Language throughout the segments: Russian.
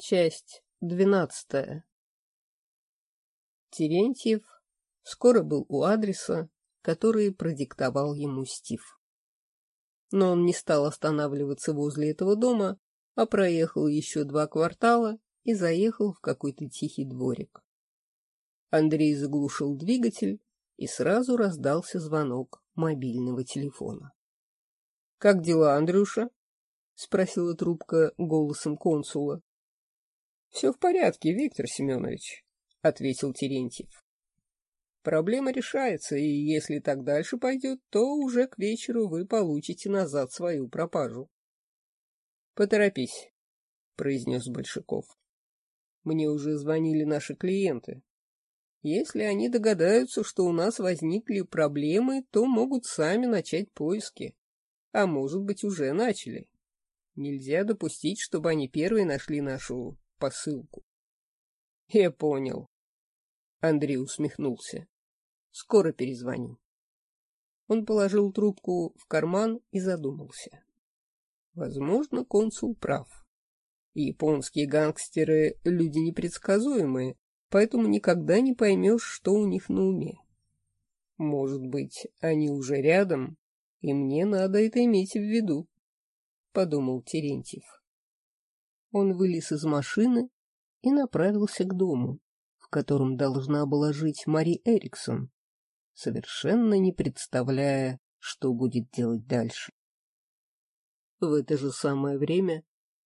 Часть двенадцатая. Терентьев скоро был у адреса, который продиктовал ему Стив. Но он не стал останавливаться возле этого дома, а проехал еще два квартала и заехал в какой-то тихий дворик. Андрей заглушил двигатель, и сразу раздался звонок мобильного телефона. — Как дела, Андрюша? — спросила трубка голосом консула. — Все в порядке, Виктор Семенович, — ответил Терентьев. — Проблема решается, и если так дальше пойдет, то уже к вечеру вы получите назад свою пропажу. — Поторопись, — произнес Большаков. — Мне уже звонили наши клиенты. Если они догадаются, что у нас возникли проблемы, то могут сами начать поиски. А может быть, уже начали. Нельзя допустить, чтобы они первые нашли нашу посылку. Я понял. Андрей усмехнулся. Скоро перезвоню. Он положил трубку в карман и задумался. Возможно, консул прав. Японские гангстеры — люди непредсказуемые, поэтому никогда не поймешь, что у них на уме. Может быть, они уже рядом, и мне надо это иметь в виду, — подумал Терентьев. Он вылез из машины и направился к дому, в котором должна была жить Мари Эриксон, совершенно не представляя, что будет делать дальше. В это же самое время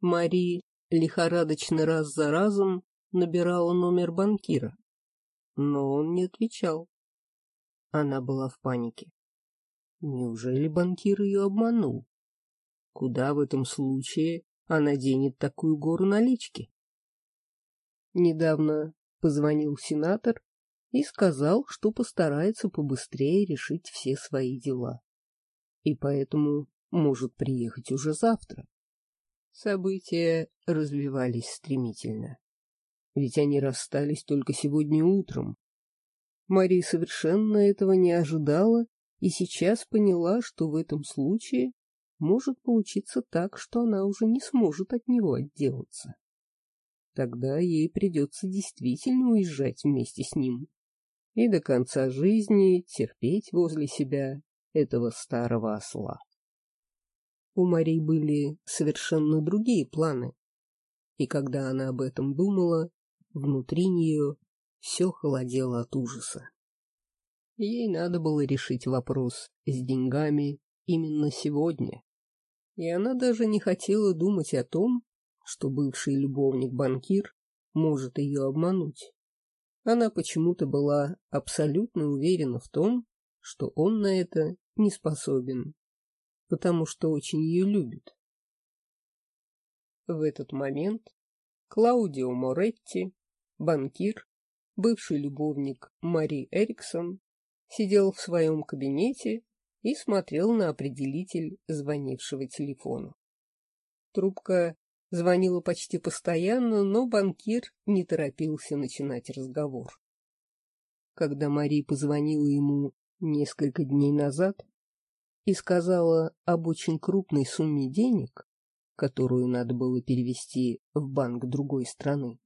Мари лихорадочно раз за разом набирала номер банкира, но он не отвечал. Она была в панике. Неужели банкир ее обманул? Куда в этом случае она денет такую гору налички? Недавно позвонил сенатор и сказал, что постарается побыстрее решить все свои дела. И поэтому может приехать уже завтра. События развивались стремительно. Ведь они расстались только сегодня утром. Мария совершенно этого не ожидала и сейчас поняла, что в этом случае может получиться так, что она уже не сможет от него отделаться. Тогда ей придется действительно уезжать вместе с ним и до конца жизни терпеть возле себя этого старого осла. У Марии были совершенно другие планы, и когда она об этом думала, внутри нее все холодело от ужаса. Ей надо было решить вопрос с деньгами именно сегодня. И она даже не хотела думать о том, что бывший любовник-банкир может ее обмануть. Она почему-то была абсолютно уверена в том, что он на это не способен, потому что очень ее любит. В этот момент Клаудио Моретти, банкир, бывший любовник Мари Эриксон, сидел в своем кабинете и смотрел на определитель звонившего телефона. Трубка звонила почти постоянно, но банкир не торопился начинать разговор. Когда Мари позвонила ему несколько дней назад и сказала об очень крупной сумме денег, которую надо было перевести в банк другой страны,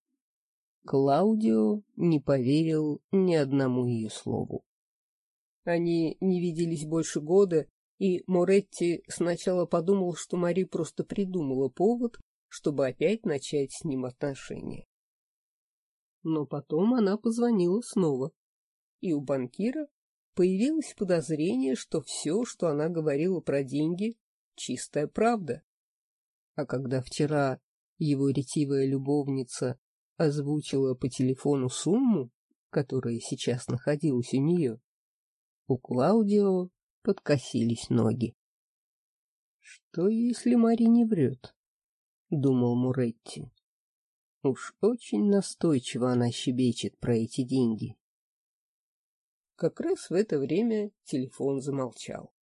Клаудио не поверил ни одному ее слову. Они не виделись больше года, и Моретти сначала подумал, что Мари просто придумала повод, чтобы опять начать с ним отношения. Но потом она позвонила снова, и у банкира появилось подозрение, что все, что она говорила про деньги, чистая правда. А когда вчера его ретивая любовница озвучила по телефону сумму, которая сейчас находилась у нее, у Клаудио подкосились ноги. «Что, если Мари не врет?» — думал Муретти. Уж очень настойчиво она щебечет про эти деньги. Как раз в это время телефон замолчал.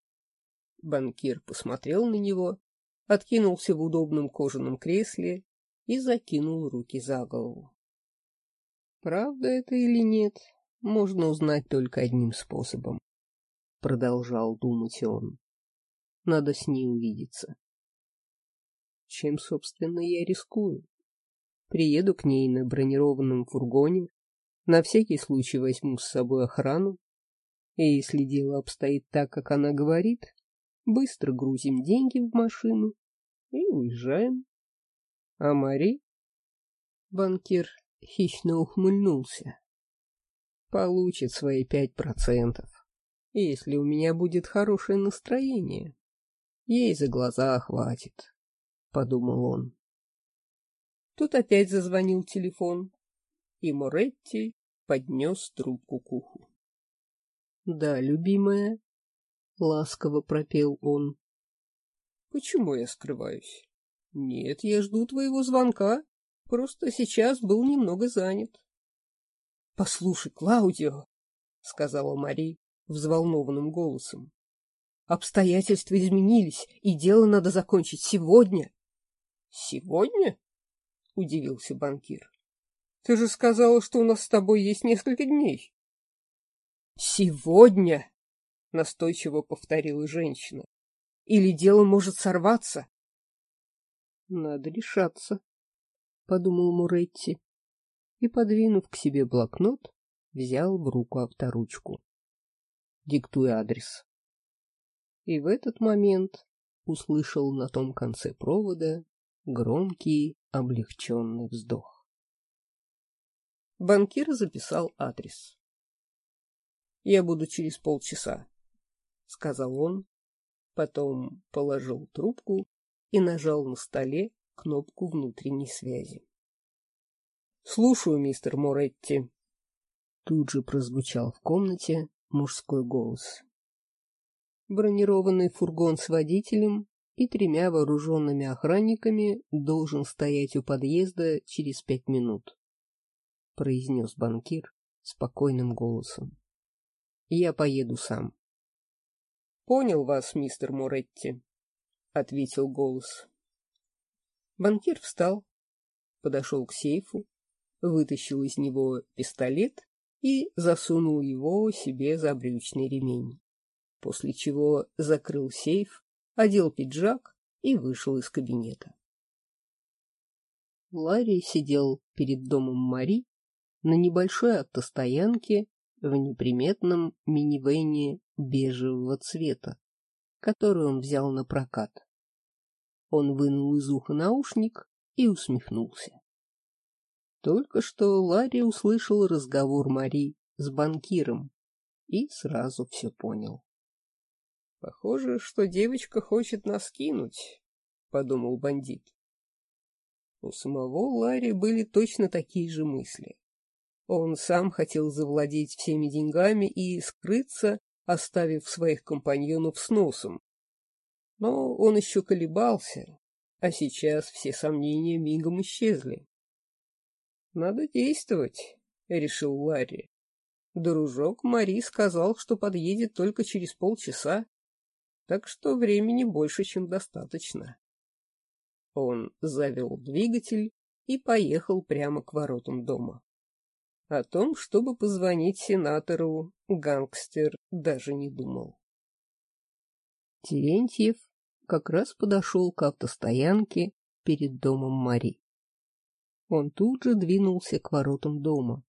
Банкир посмотрел на него, откинулся в удобном кожаном кресле и закинул руки за голову. Правда это или нет, можно узнать только одним способом. — продолжал думать он. «Надо с ней увидеться». Чем, собственно, я рискую? Приеду к ней на бронированном фургоне, на всякий случай возьму с собой охрану, и если дело обстоит так, как она говорит, быстро грузим деньги в машину и уезжаем. А Мари? Банкир хищно ухмыльнулся. Получит свои пять процентов, если у меня будет хорошее настроение. Ей за глаза хватит, — подумал он. Тут опять зазвонил телефон, и Моретти поднес трубку к уху. — Да, любимая, — ласково пропел он. — Почему я скрываюсь? — Нет, я жду твоего звонка. Просто сейчас был немного занят. — Послушай, Клаудио, — сказала Мари взволнованным голосом. — Обстоятельства изменились, и дело надо закончить сегодня. — Сегодня? — удивился банкир. — Ты же сказала, что у нас с тобой есть несколько дней. — Сегодня! — настойчиво повторила женщина. — Или дело может сорваться? — Надо решаться, — подумал Муретти и, подвинув к себе блокнот, взял в руку авторучку. Диктуй адрес. И в этот момент услышал на том конце провода громкий облегченный вздох. Банкир записал адрес. «Я буду через полчаса», — сказал он, потом положил трубку и нажал на столе кнопку внутренней связи. «Слушаю, мистер Моретти», — тут же прозвучал в комнате мужской голос. Бронированный фургон с водителем и тремя вооруженными охранниками должен стоять у подъезда через пять минут, — произнес банкир спокойным голосом. — Я поеду сам. Понял вас, мистер Моретти, — ответил голос. Банкир встал, подошел к сейфу, вытащил из него пистолет и засунул его себе за брючный ремень, после чего закрыл сейф, одел пиджак и вышел из кабинета. Ларри сидел перед домом Мари на небольшой автостоянке в неприметном минивэне бежевого цвета, который он взял на прокат. Он вынул из уха наушник и усмехнулся. Только что Ларри услышал разговор Мари с банкиром и сразу все понял. — Похоже, что девочка хочет нас кинуть, — подумал бандит. У самого Ларри были точно такие же мысли. Он сам хотел завладеть всеми деньгами и скрыться, оставив своих компаньонов с носом. Но он еще колебался, а сейчас все сомнения мигом исчезли. «Надо действовать», — решил Ларри. Дружок Мари сказал, что подъедет только через полчаса, так что времени больше, чем достаточно. Он завел двигатель и поехал прямо к воротам дома. О том, чтобы позвонить сенатору, гангстер даже не думал. Терентьев как раз подошел к автостоянке перед домом Мари. Он тут же двинулся к воротам дома,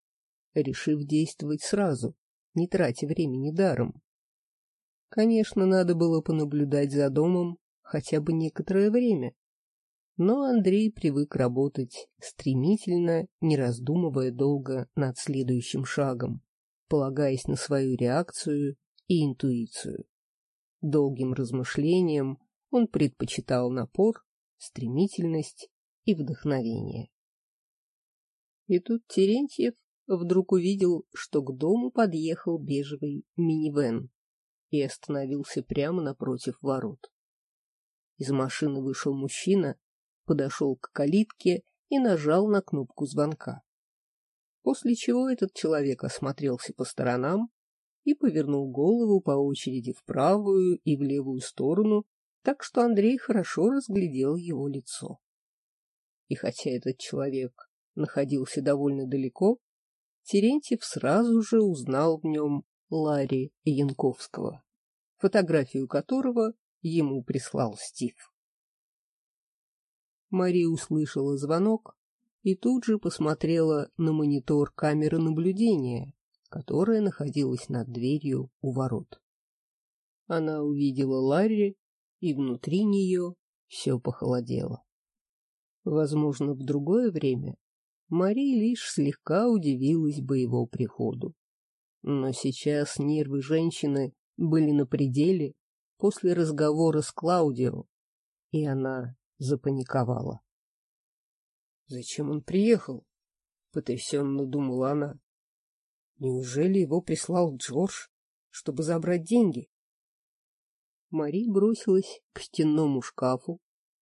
решив действовать сразу, не тратя времени даром. Конечно, надо было понаблюдать за домом хотя бы некоторое время, но Андрей привык работать стремительно, не раздумывая долго над следующим шагом, полагаясь на свою реакцию и интуицию. Долгим размышлением он предпочитал напор, стремительность и вдохновение. И тут Терентьев вдруг увидел, что к дому подъехал бежевый минивэн и остановился прямо напротив ворот. Из машины вышел мужчина подошел к калитке и нажал на кнопку звонка. После чего этот человек осмотрелся по сторонам и повернул голову по очереди в правую и в левую сторону, так что Андрей хорошо разглядел его лицо. И хотя этот человек находился довольно далеко, Терентьев сразу же узнал в нем Ларри Янковского, фотографию которого ему прислал Стив. Мари услышала звонок и тут же посмотрела на монитор камеры наблюдения, которая находилась над дверью у ворот. Она увидела Ларри, и внутри нее все похолодело. Возможно, в другое время Мари лишь слегка удивилась бы его приходу. Но сейчас нервы женщины были на пределе после разговора с Клаудио, и она запаниковала. «Зачем он приехал?» — потрясенно думала она. «Неужели его прислал Джордж, чтобы забрать деньги?» Мари бросилась к стенному шкафу,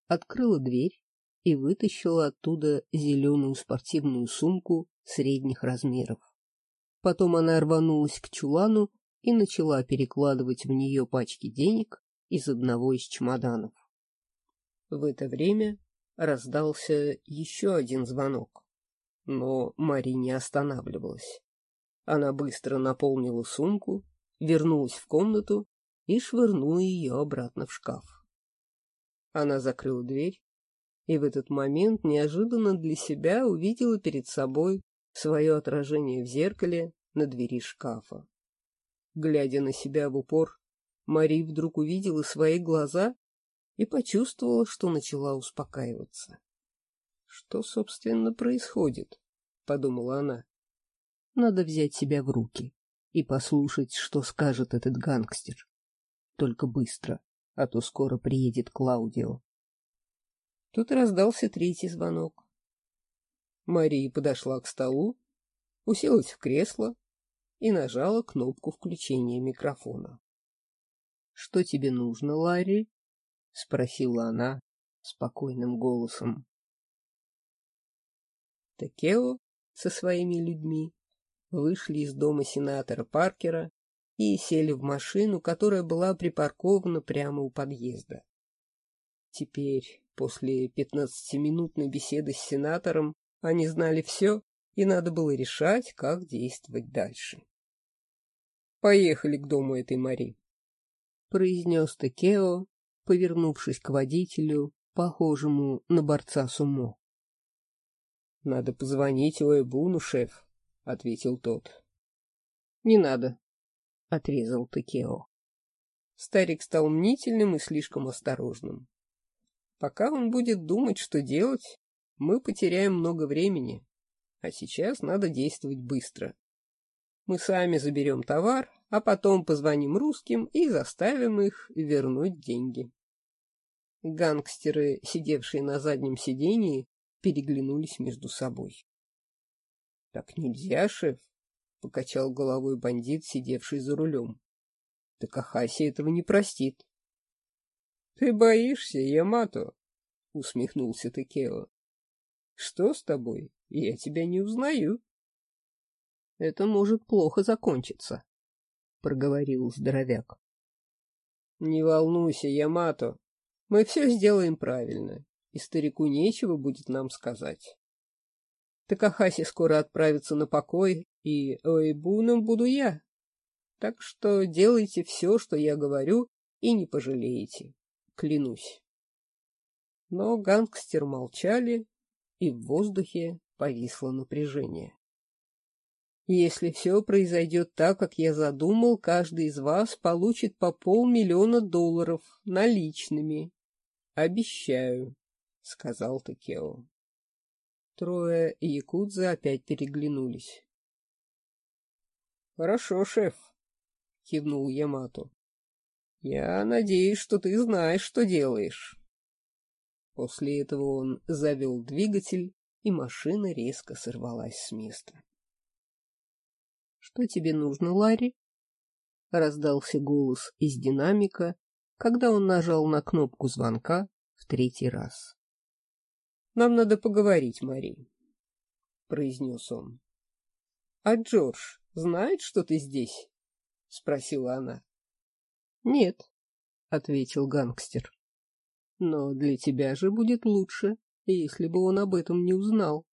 открыла дверь и вытащила оттуда зеленую спортивную сумку средних размеров. Потом она рванулась к чулану и начала перекладывать в нее пачки денег из одного из чемоданов. В это время раздался еще один звонок, но Мари не останавливалась. Она быстро наполнила сумку, вернулась в комнату и швырнула ее обратно в шкаф. Она закрыла дверь и в этот момент неожиданно для себя увидела перед собой свое отражение в зеркале на двери шкафа. Глядя на себя в упор, Мари вдруг увидела свои глаза и почувствовала, что начала успокаиваться. «Что, собственно, происходит?» — подумала она. «Надо взять себя в руки и послушать, что скажет этот гангстер. Только быстро, а то скоро приедет Клаудио». Тут раздался третий звонок. Мария подошла к столу, уселась в кресло и нажала кнопку включения микрофона. — Что тебе нужно, Ларри? — спросила она спокойным голосом. Такео со своими людьми вышли из дома сенатора Паркера и сели в машину, которая была припаркована прямо у подъезда. Теперь, после пятнадцатиминутной беседы с сенатором, они знали все, и надо было решать, как действовать дальше. «Поехали к дому этой Мари», — произнес Текео, повернувшись к водителю, похожему на борца с умо. «Надо позвонить Уэбуну, шеф», — ответил тот. «Не надо», — отрезал Текео. Старик стал мнительным и слишком осторожным. Пока он будет думать, что делать, мы потеряем много времени. А сейчас надо действовать быстро. Мы сами заберем товар, а потом позвоним русским и заставим их вернуть деньги. Гангстеры, сидевшие на заднем сидении, переглянулись между собой. — Так нельзя, шеф, — покачал головой бандит, сидевший за рулем. — Так Ахаси этого не простит. — Ты боишься, Ямато? — усмехнулся Текео. — Что с тобой? Я тебя не узнаю. — Это может плохо закончиться, — проговорил здоровяк. — Не волнуйся, Ямато. Мы все сделаем правильно, и старику нечего будет нам сказать. Такахаси скоро отправится на покой, и Оэбуном буду я. Так что делайте все, что я говорю, и не пожалеете. Клянусь. Но гангстер молчали, и в воздухе повисло напряжение. Если все произойдет так, как я задумал, каждый из вас получит по полмиллиона долларов наличными. Обещаю, — сказал Такео. Трое и Якудза опять переглянулись. — Хорошо, шеф, — кивнул Ямато. — Я надеюсь, что ты знаешь, что делаешь. После этого он завел двигатель и машина резко сорвалась с места. — Что тебе нужно, Ларри? — раздался голос из динамика, когда он нажал на кнопку звонка в третий раз. — Нам надо поговорить, Мари, — произнес он. — А Джордж знает, что ты здесь? — спросила она. — Нет, — ответил гангстер. — Но для тебя же будет лучше, если бы он об этом не узнал.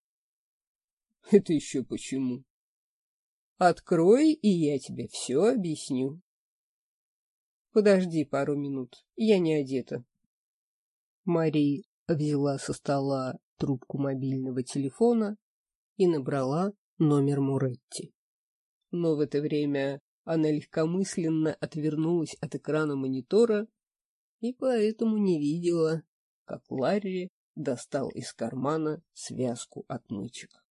— Это еще почему? — Открой, и я тебе все объясню. — Подожди пару минут, я не одета. Мари взяла со стола трубку мобильного телефона и набрала номер Муретти. Но в это время она легкомысленно отвернулась от экрана монитора и поэтому не видела, как Ларри достал из кармана связку отмычек.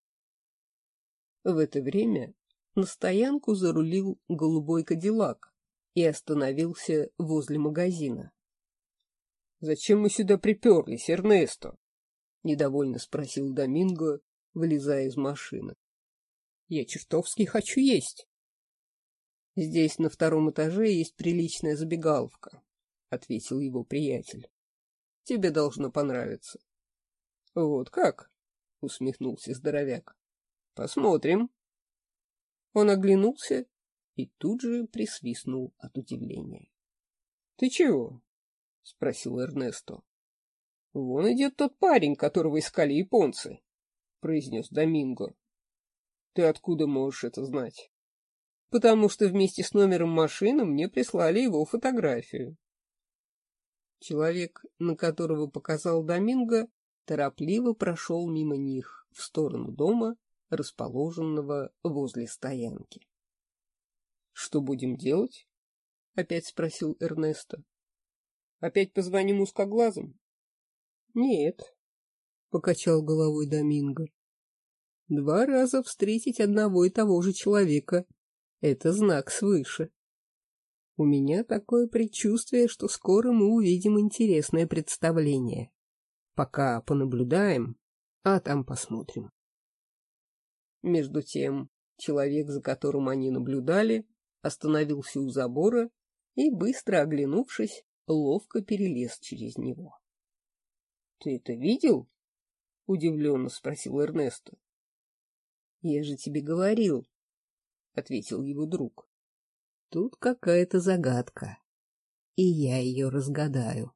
В это время на стоянку зарулил голубой кадиллак и остановился возле магазина. — Зачем мы сюда приперлись, Эрнесто? — недовольно спросил Доминго, вылезая из машины. — Я чертовски хочу есть. — Здесь на втором этаже есть приличная забегаловка, — ответил его приятель. — Тебе должно понравиться. — Вот как? — усмехнулся здоровяк. — Посмотрим. Он оглянулся и тут же присвистнул от удивления. — Ты чего? — спросил Эрнесто. — Вон идет тот парень, которого искали японцы, — произнес Доминго. — Ты откуда можешь это знать? — Потому что вместе с номером машины мне прислали его фотографию. Человек, на которого показал Доминго, торопливо прошел мимо них в сторону дома, расположенного возле стоянки. — Что будем делать? — опять спросил Эрнесто. — Опять позвоним узкоглазым? — Нет, — покачал головой Доминго. — Два раза встретить одного и того же человека — это знак свыше. У меня такое предчувствие, что скоро мы увидим интересное представление. Пока понаблюдаем, а там посмотрим. Между тем, человек, за которым они наблюдали, остановился у забора и, быстро оглянувшись, ловко перелез через него. — Ты это видел? — удивленно спросил Эрнесто. — Я же тебе говорил, — ответил его друг. — Тут какая-то загадка, и я ее разгадаю.